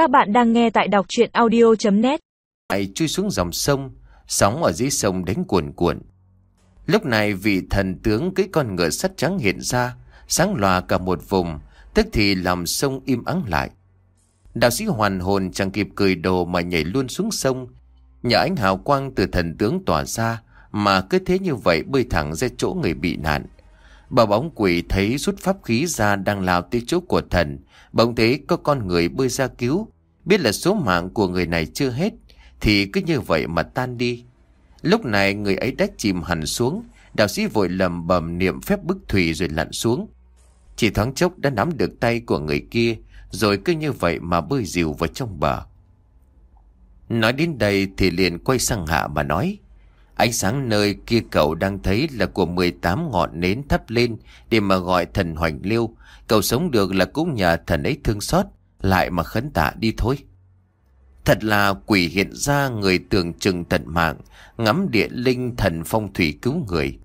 Các bạn đang nghe tại đọc chuyện audio.net Ai chui xuống dòng sông, sóng ở dưới sông đánh cuồn cuộn. Lúc này vị thần tướng cưỡi con ngựa sắt trắng hiện ra, sáng lòa cả một vùng, tức thì làm sông im ắng lại. Đạo sĩ hoàn hồn chẳng kịp cười đồ mà nhảy luôn xuống sông. Nhờ ánh hào quang từ thần tướng tỏa ra mà cứ thế như vậy bơi thẳng ra chỗ người bị nạn. Bà bóng quỷ thấy rút pháp khí ra đang lao tới chỗ của thần. Bỗng thấy có con người bơi ra cứu. Biết là số mạng của người này chưa hết. Thì cứ như vậy mà tan đi. Lúc này người ấy đã chìm hẳn xuống. Đạo sĩ vội lầm bầm niệm phép bức thủy rồi lặn xuống. Chỉ thoáng chốc đã nắm được tay của người kia. Rồi cứ như vậy mà bơi dìu vào trong bờ. Nói đến đây thì liền quay sang hạ mà nói. Ánh sáng nơi kia cậu đang thấy là của 18 ngọn nến thắp lên để mà gọi thần hoành liêu. Cậu sống được là cũng nhờ thần ấy thương xót, lại mà khấn tạ đi thôi. Thật là quỷ hiện ra người tưởng chừng tận mạng, ngắm địa linh thần phong thủy cứu người.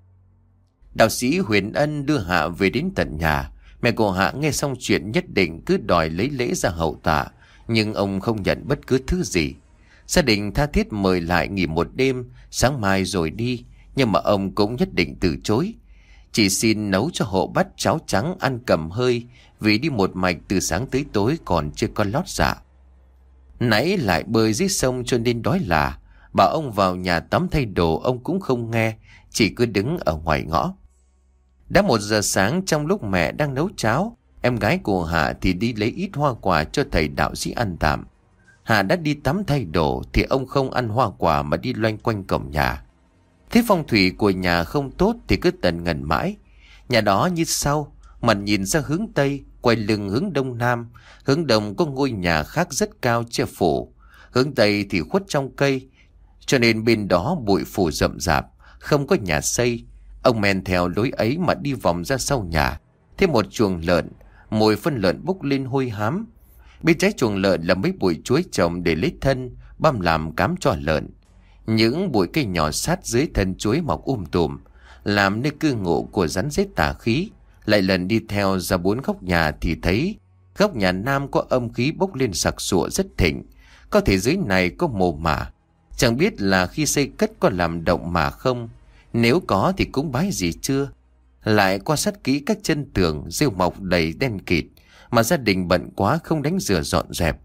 Đạo sĩ Huyền Ân đưa Hạ về đến tận nhà. Mẹ của Hạ nghe xong chuyện nhất định cứ đòi lấy lễ ra hậu tạ, nhưng ông không nhận bất cứ thứ gì. Gia đình tha thiết mời lại nghỉ một đêm, sáng mai rồi đi, nhưng mà ông cũng nhất định từ chối. Chỉ xin nấu cho hộ bắt cháo trắng ăn cầm hơi, vì đi một mạch từ sáng tới tối còn chưa có lót dạ. Nãy lại bơi dưới sông cho nên đói là, bảo ông vào nhà tắm thay đồ ông cũng không nghe, chỉ cứ đứng ở ngoài ngõ. Đã một giờ sáng trong lúc mẹ đang nấu cháo, em gái của Hạ thì đi lấy ít hoa quả cho thầy đạo sĩ ăn tạm. Hà đã đi tắm thay đồ thì ông không ăn hoa quả mà đi loanh quanh cổng nhà. Thế phong thủy của nhà không tốt thì cứ tần ngần mãi. Nhà đó như sau, mặt nhìn ra hướng Tây, quay lưng hướng Đông Nam. Hướng Đông có ngôi nhà khác rất cao che phủ. Hướng Tây thì khuất trong cây, cho nên bên đó bụi phủ rậm rạp, không có nhà xây. Ông men theo lối ấy mà đi vòng ra sau nhà. Thêm một chuồng lợn, mùi phân lợn bốc lên hôi hám. Bên trái chuồng lợn là mấy bụi chuối trồng để lấy thân, băm làm cám cho lợn. Những bụi cây nhỏ sát dưới thân chuối mọc um tùm, làm nơi cư ngụ của rắn rết tà khí. Lại lần đi theo ra bốn góc nhà thì thấy góc nhà nam có âm khí bốc lên sặc sụa rất thịnh. Có thể dưới này có mồ mả. Chẳng biết là khi xây cất có làm động mà không. Nếu có thì cũng bái gì chưa. Lại quan sát kỹ các chân tường, rêu mọc đầy đen kịt mà gia đình bận quá không đánh rửa dọn dẹp.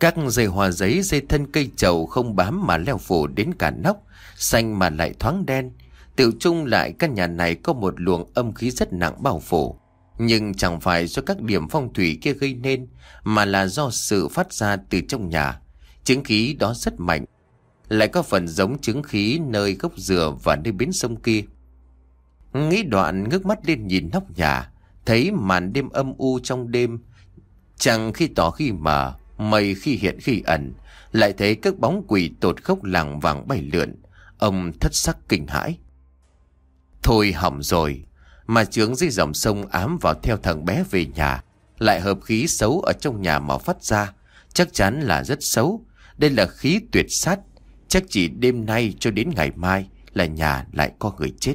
Các dây hoa giấy dây thân cây trầu không bám mà leo phủ đến cả nóc, xanh mà lại thoáng đen. Tiểu chung lại căn nhà này có một luồng âm khí rất nặng bao phủ. Nhưng chẳng phải do các điểm phong thủy kia gây nên, mà là do sự phát ra từ trong nhà. Chứng khí đó rất mạnh. Lại có phần giống chứng khí nơi gốc dừa và nơi bến sông kia. Nghĩ đoạn ngước mắt lên nhìn nóc nhà, Thấy màn đêm âm u trong đêm, Chẳng khi tỏ khi mờ, Mây khi hiện khi ẩn, Lại thấy các bóng quỷ tột khốc làng vàng bay lượn. Ông thất sắc kinh hãi. Thôi hỏng rồi, Mà trướng dưới dòng sông ám vào theo thằng bé về nhà, Lại hợp khí xấu ở trong nhà mà phát ra, Chắc chắn là rất xấu. Đây là khí tuyệt sát, Chắc chỉ đêm nay cho đến ngày mai Là nhà lại có người chết.